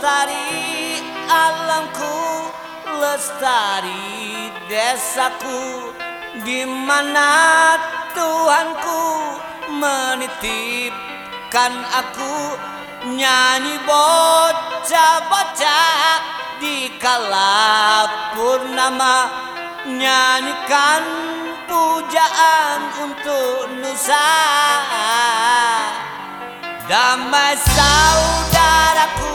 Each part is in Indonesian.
lestari alamku lestari desaku. Di mana Tuhanku menitipkan aku? Nyanyi bocah-bocah di kala purnama. Nyanyikan pujaan untuk nusa. Damai saudaraku.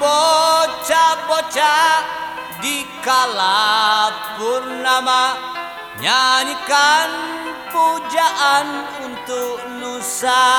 bocah-bocah di kala purnama nyanyikan pujaan untuk Nusa.